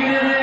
defeated